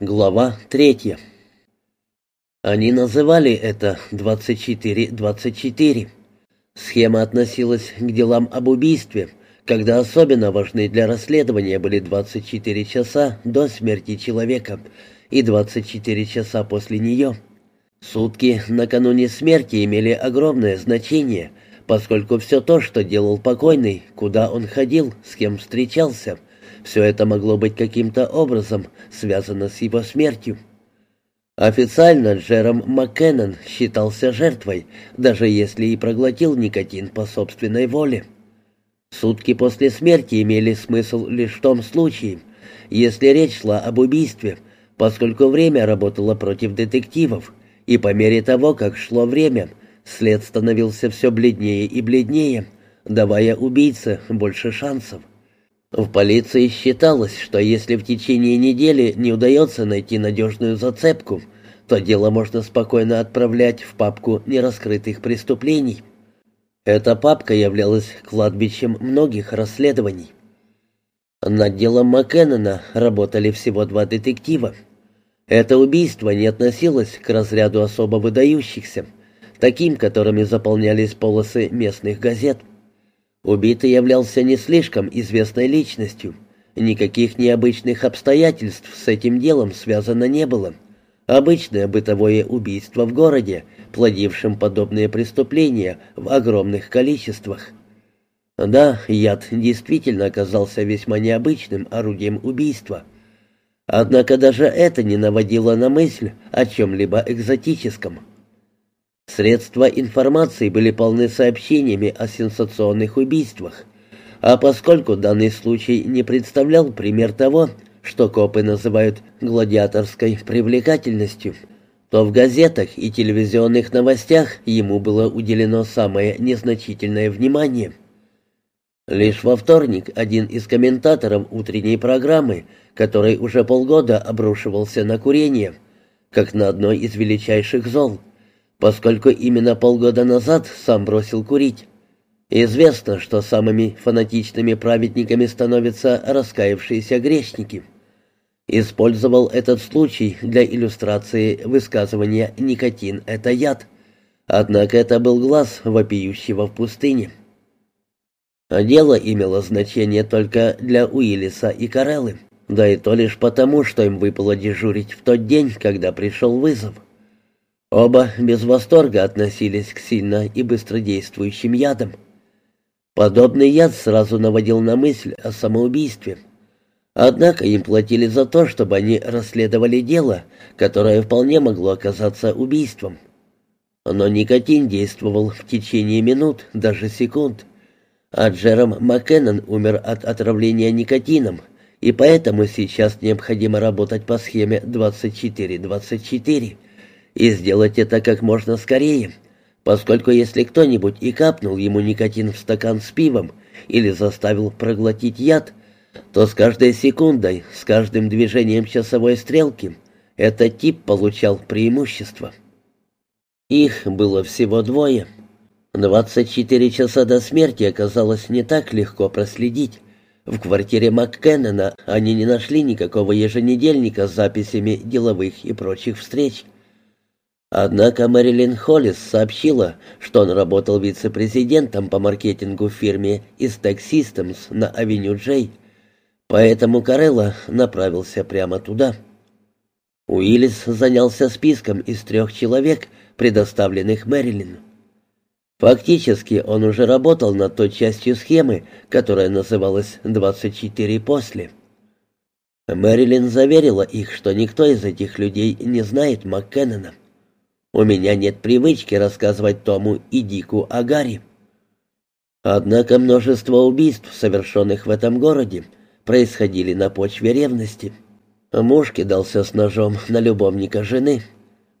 Глава третья. Они называли это 24-24. Схема относилась к делам об убийстве, когда особенно важны для расследования были 24 часа до смерти человека и 24 часа после нее. Сутки накануне смерти имели огромное значение, поскольку все то, что делал покойный, куда он ходил, с кем встречался – все это могло быть каким-то образом связано с его смертью. Официально Джером Маккеннон считался жертвой, даже если и проглотил никотин по собственной воле. Сутки после смерти имели смысл лишь в том случае, если речь шла об убийстве, поскольку время работало против детективов, и по мере того, как шло время, след становился все бледнее и бледнее, давая убийце больше шансов. В полиции считалось, что если в течение недели не удается найти надежную зацепку, то дело можно спокойно отправлять в папку нераскрытых преступлений. Эта папка являлась кладбищем многих расследований. Над делом Маккеннона работали всего два детектива. Это убийство не относилось к разряду особо выдающихся, таким, которыми заполнялись полосы местных газет. Убитый являлся не слишком известной личностью. Никаких необычных обстоятельств с этим делом связано не было. Обычное бытовое убийство в городе, плодившем подобные преступления в огромных количествах. Да, яд действительно оказался весьма необычным орудием убийства. Однако даже это не наводило на мысль о чем-либо экзотическом. Средства информации были полны сообщениями о сенсационных убийствах, а поскольку данный случай не представлял пример того, что копы называют гладиаторской привлекательностью, то в газетах и телевизионных новостях ему было уделено самое незначительное внимание. Лишь во вторник один из комментаторов утренней программы, который уже полгода обрушивался на курение, как на одно из величайших зол, поскольку именно полгода назад сам бросил курить. Известно, что самыми фанатичными праведниками становятся раскаявшиеся грешники. Использовал этот случай для иллюстрации высказывания «никотин – это яд», однако это был глаз вопиющего в пустыне. Дело имело значение только для Уиллиса и Кареллы, да и то лишь потому, что им выпало дежурить в тот день, когда пришел вызов. Оба без восторга относились к сильно и быстродействующим ядам. Подобный яд сразу наводил на мысль о самоубийстве. Однако им платили за то, чтобы они расследовали дело, которое вполне могло оказаться убийством. Но никотин действовал в течение минут, даже секунд. А Джером Маккеннон умер от отравления никотином, и поэтому сейчас необходимо работать по схеме 24-24 и сделать это как можно скорее, поскольку если кто-нибудь и капнул ему никотин в стакан с пивом или заставил проглотить яд, то с каждой секундой, с каждым движением часовой стрелки этот тип получал преимущество. Их было всего двое. 24 часа до смерти оказалось не так легко проследить. В квартире МакКеннона они не нашли никакого еженедельника с записями деловых и прочих встреч. Однако Мэрилин Холлис сообщила, что он работал вице-президентом по маркетингу в фирме Istec Systems на авеню Джей, поэтому Карелла направился прямо туда. Уиллис занялся списком из трех человек, предоставленных Мэрилин. Фактически он уже работал над той частью схемы, которая называлась «24 после». Мэрилин заверила их, что никто из этих людей не знает МакКеннона. У меня нет привычки рассказывать Тому и Дику о Гарри. Однако множество убийств, совершенных в этом городе, происходили на почве ревности. Муж кидался с ножом на любовника жены.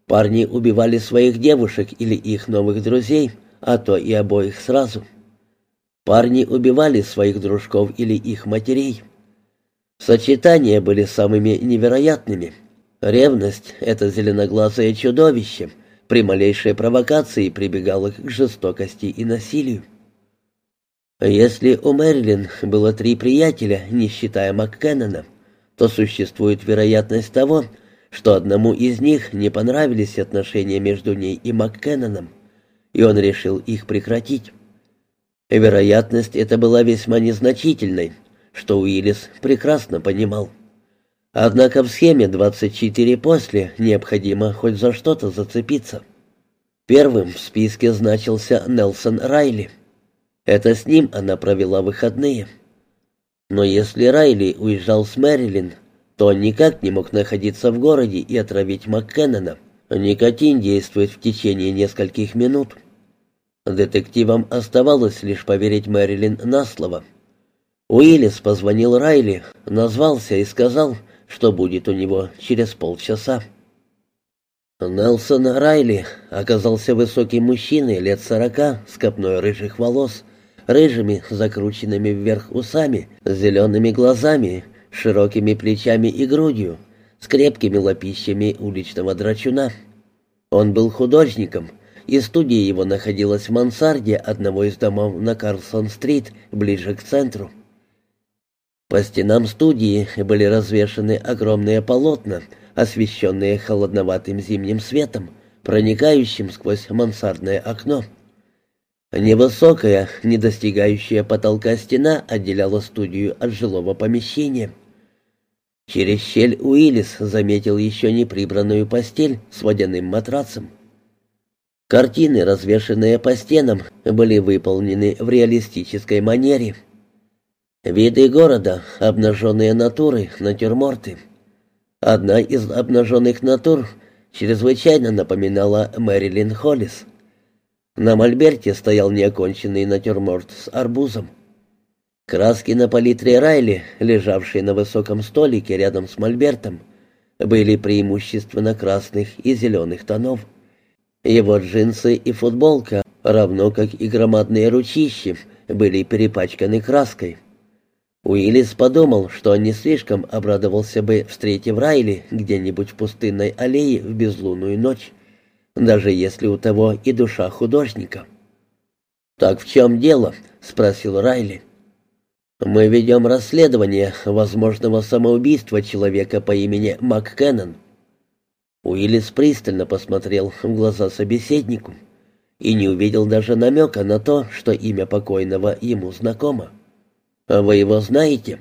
Парни убивали своих девушек или их новых друзей, а то и обоих сразу. Парни убивали своих дружков или их матерей. Сочетания были самыми невероятными — Ревность — это зеленоглазое чудовище, при малейшей провокации прибегало к жестокости и насилию. Если у Мэрилин было три приятеля, не считая МакКеннона, то существует вероятность того, что одному из них не понравились отношения между ней и МакКенноном, и он решил их прекратить. Вероятность эта была весьма незначительной, что Уиллис прекрасно понимал. Однако в схеме 24 после необходимо хоть за что-то зацепиться. Первым в списке значился Нелсон Райли. Это с ним она провела выходные. Но если Райли уезжал с Мэрилин, то он никак не мог находиться в городе и отравить МакКеннона. Никотин действует в течение нескольких минут. Детективам оставалось лишь поверить Мэрилин на слово. Уиллис позвонил Райли, назвался и сказал, что будет у него через полчаса. Нелсон Райли оказался высоким мужчиной лет сорока с копной рыжих волос, рыжими, закрученными вверх усами, зелеными глазами, широкими плечами и грудью, с крепкими лопищами уличного драчуна. Он был художником, и студия его находилась в мансарде одного из домов на Карлсон-стрит, ближе к центру. По стенам студии были развешаны огромные полотна, освещенные холодноватым зимним светом, проникающим сквозь мансардное окно. Невысокая, не достигающая потолка стена отделяла студию от жилого помещения. Через щель Уиллис заметил еще не прибранную постель с водяным матрацем. Картины, развешанные по стенам, были выполнены в реалистической манере — Виды города, обнаженные натуры, натюрморты. Одна из обнаженных натур чрезвычайно напоминала Мэрилин Холлис. На мольберте стоял неоконченный натюрморт с арбузом. Краски на палитре Райли, лежавшие на высоком столике рядом с мольбертом, были преимущественно красных и зеленых тонов. Его джинсы и футболка, равно как и громадные ручищи, были перепачканы краской. Уиллис подумал, что он не слишком обрадовался бы, встретив Райли где-нибудь в пустынной аллее в безлунную ночь, даже если у того и душа художника. «Так в чем дело?» — спросил Райли. «Мы ведем расследование возможного самоубийства человека по имени МакКеннон». Уиллис пристально посмотрел в глаза собеседнику и не увидел даже намека на то, что имя покойного ему знакомо. «А вы его знаете?»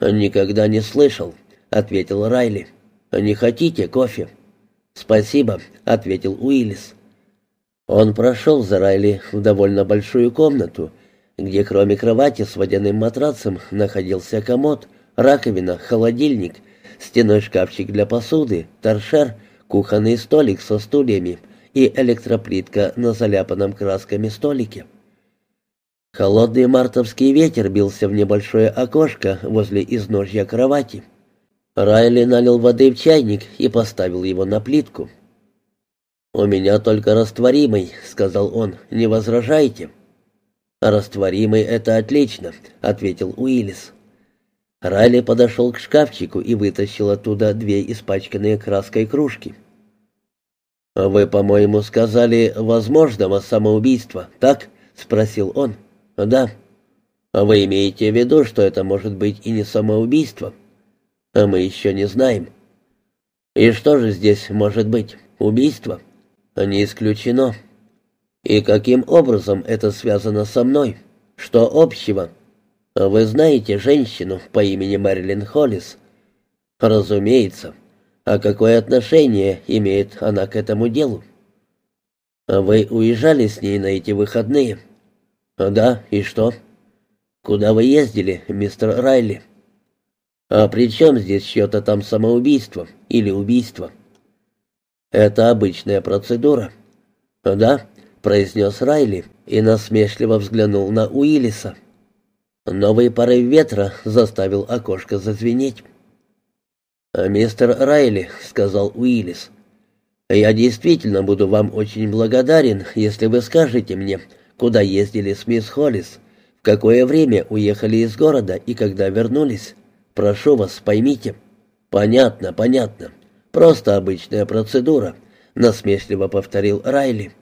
«Никогда не слышал», — ответил Райли. «Не хотите кофе?» «Спасибо», — ответил Уиллис. Он прошел за Райли в довольно большую комнату, где кроме кровати с водяным матрацем находился комод, раковина, холодильник, стеной шкафчик для посуды, торшер, кухонный столик со стульями и электроплитка на заляпанном красками столике. Холодный мартовский ветер бился в небольшое окошко возле изножья кровати. Райли налил воды в чайник и поставил его на плитку. «У меня только растворимый», — сказал он, — «не возражайте». «Растворимый — это отлично», — ответил Уиллис. Райли подошел к шкафчику и вытащил оттуда две испачканные краской кружки. «Вы, по-моему, сказали возможного самоубийства, так?» — спросил он. «Да». «А вы имеете в виду, что это может быть и не самоубийство?» «А мы еще не знаем». «И что же здесь может быть? Убийство?» «Не исключено». «И каким образом это связано со мной? Что общего?» «Вы знаете женщину по имени Мэрилин Холлис?» «Разумеется. А какое отношение имеет она к этому делу?» «Вы уезжали с ней на эти выходные?» «Да, и что?» «Куда вы ездили, мистер Райли?» «А при чем здесь чье-то там самоубийство или убийство?» «Это обычная процедура». «Да», — произнес Райли и насмешливо взглянул на Уиллиса. Новый порыв ветра заставил окошко зазвенеть. «Мистер Райли», — сказал Уиллис, — «я действительно буду вам очень благодарен, если вы скажете мне, куда ездили с мисс Холлис, в какое время уехали из города и когда вернулись. Прошу вас, поймите». «Понятно, понятно. Просто обычная процедура», — насмешливо повторил Райли.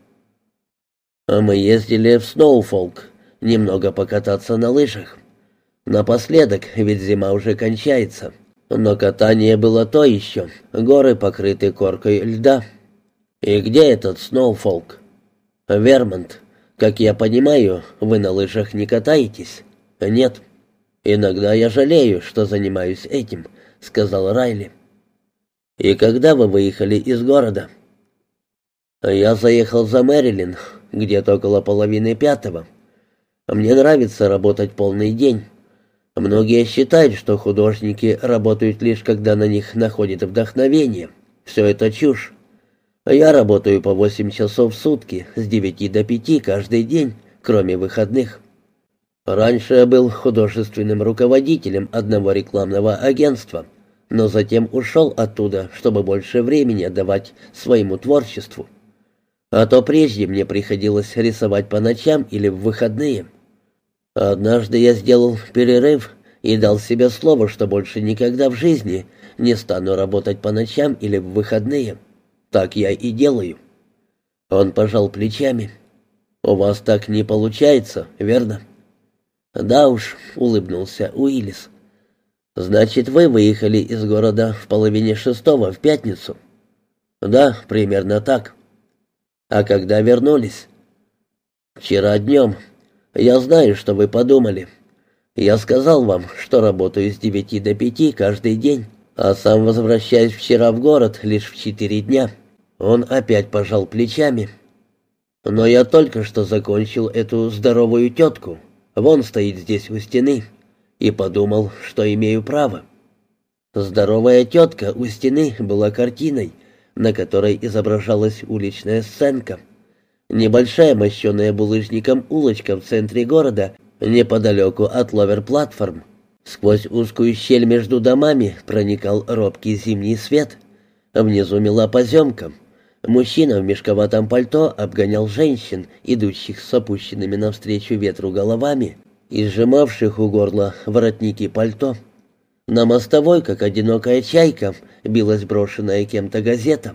«А мы ездили в Сноуфолк, немного покататься на лыжах. Напоследок, ведь зима уже кончается. Но катание было то еще, горы покрыты коркой льда. И где этот Сноуфолк? Вермонт. Как я понимаю, вы на лыжах не катаетесь? Нет. Иногда я жалею, что занимаюсь этим, сказал Райли. И когда вы выехали из города? Я заехал за Мэрилин, где-то около половины пятого. Мне нравится работать полный день. Многие считают, что художники работают лишь когда на них находит вдохновение. Все это чушь. Я работаю по 8 часов в сутки, с 9 до 5 каждый день, кроме выходных. Раньше я был художественным руководителем одного рекламного агентства, но затем ушел оттуда, чтобы больше времени отдавать своему творчеству. А то прежде мне приходилось рисовать по ночам или в выходные. Однажды я сделал перерыв и дал себе слово, что больше никогда в жизни не стану работать по ночам или в выходные. Так я и делаю. Он пожал плечами. «У вас так не получается, верно?» «Да уж», — улыбнулся Уиллис. «Значит, вы выехали из города в половине шестого в пятницу?» «Да, примерно так». «А когда вернулись?» «Вчера днем, я знаю, что вы подумали. Я сказал вам, что работаю с девяти до пяти каждый день, а сам возвращаюсь вчера в город лишь в четыре дня». Он опять пожал плечами. «Но я только что закончил эту здоровую тетку. Вон стоит здесь у стены. И подумал, что имею право». Здоровая тетка у стены была картиной, на которой изображалась уличная сценка — Небольшая мощенная булыжником улочка в центре города, неподалеку от ловер-платформ. Сквозь узкую щель между домами проникал робкий зимний свет. Внизу мела поземка. Мужчина в мешковатом пальто обгонял женщин, идущих с опущенными навстречу ветру головами и сжимавших у горла воротники пальто. На мостовой, как одинокая чайка, билась брошенная кем-то газета.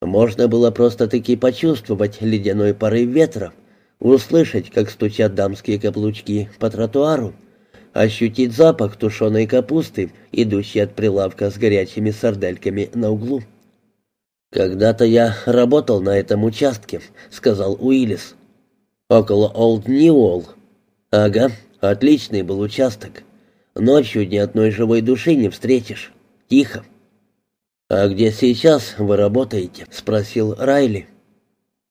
Можно было просто-таки почувствовать ледяной порыв ветра, услышать, как стучат дамские каблучки по тротуару, ощутить запах тушеной капусты, идущий от прилавка с горячими сардельками на углу. «Когда-то я работал на этом участке», — сказал Уиллис. «Около Олд Ньюолл». «Ага, отличный был участок. Ночью ни одной живой души не встретишь. Тихо. «А где сейчас вы работаете?» — спросил Райли.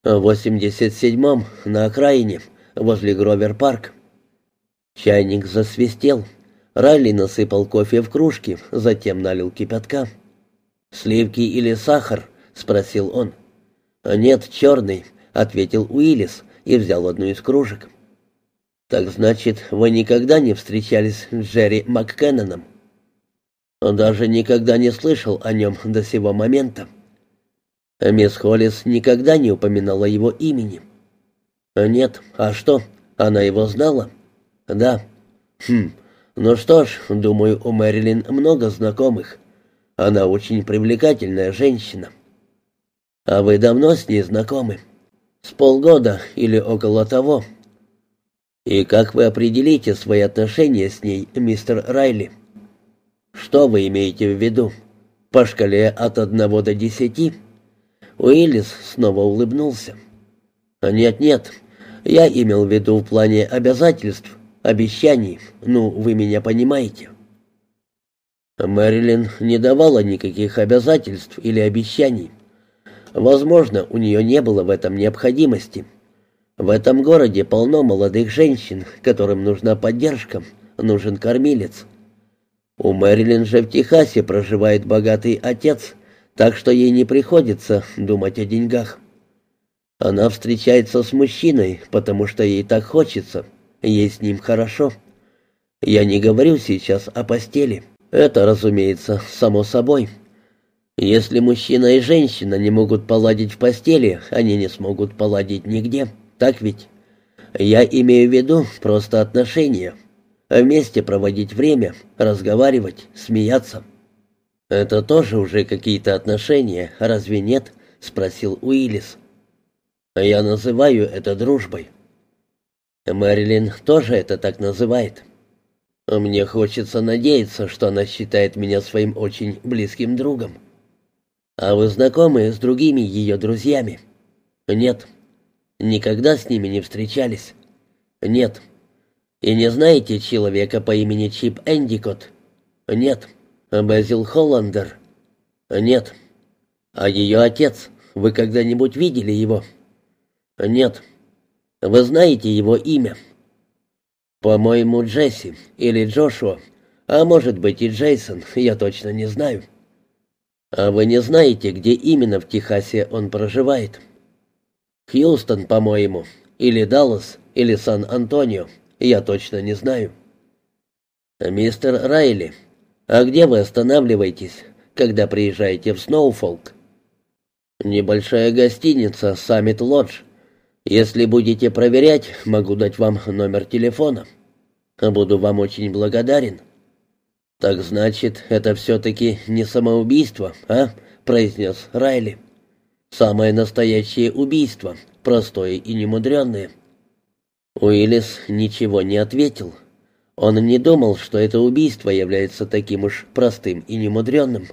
«В 87-м, на окраине, возле Гровер-парк». Чайник засвистел. Райли насыпал кофе в кружки, затем налил кипятка. «Сливки или сахар?» — спросил он. «Нет, черный», — ответил Уиллис и взял одну из кружек. «Так значит, вы никогда не встречались с Джерри МакКенноном?» Он даже никогда не слышал о нем до сего момента. Мисс Холлис никогда не упоминала его имени. Нет, а что, она его знала? Да. Хм, ну что ж, думаю, у Мэрилин много знакомых. Она очень привлекательная женщина. А вы давно с ней знакомы? С полгода или около того. И как вы определите свои отношения с ней, мистер Райли? — «Что вы имеете в виду? По шкале от одного до десяти?» Уиллис снова улыбнулся. «Нет-нет, я имел в виду в плане обязательств, обещаний, ну, вы меня понимаете». Мэрилин не давала никаких обязательств или обещаний. Возможно, у нее не было в этом необходимости. В этом городе полно молодых женщин, которым нужна поддержка, нужен кормилец. У Мэрилин же в Техасе проживает богатый отец, так что ей не приходится думать о деньгах. Она встречается с мужчиной, потому что ей так хочется, ей с ним хорошо. Я не говорю сейчас о постели. Это, разумеется, само собой. Если мужчина и женщина не могут поладить в постели, они не смогут поладить нигде. Так ведь? Я имею в виду просто отношения. Вместе проводить время, разговаривать, смеяться. «Это тоже уже какие-то отношения, разве нет?» — спросил Уиллис. «Я называю это дружбой». Мэрилин тоже это так называет. Мне хочется надеяться, что она считает меня своим очень близким другом. А вы знакомы с другими ее друзьями? Нет. Никогда с ними не встречались? Нет. И не знаете человека по имени Чип Эндикот? Нет. Безил Холландер? Нет. А ее отец? Вы когда-нибудь видели его? Нет. Вы знаете его имя? «По-моему, Джесси или Джошуа, а может быть и Джейсон, я точно не знаю». «А вы не знаете, где именно в Техасе он проживает?» «Хьюстон, по-моему, или Даллас, или Сан-Антонио, я точно не знаю». «Мистер Райли, а где вы останавливаетесь, когда приезжаете в Сноуфолк?» «Небольшая гостиница «Саммит Лодж», если будете проверять, могу дать вам номер телефона. Буду вам очень благодарен». «Так значит, это все-таки не самоубийство, а?» — произнес Райли. «Самое настоящее убийство, простое и немудренное». Уиллис ничего не ответил. Он не думал, что это убийство является таким уж простым и немудренным.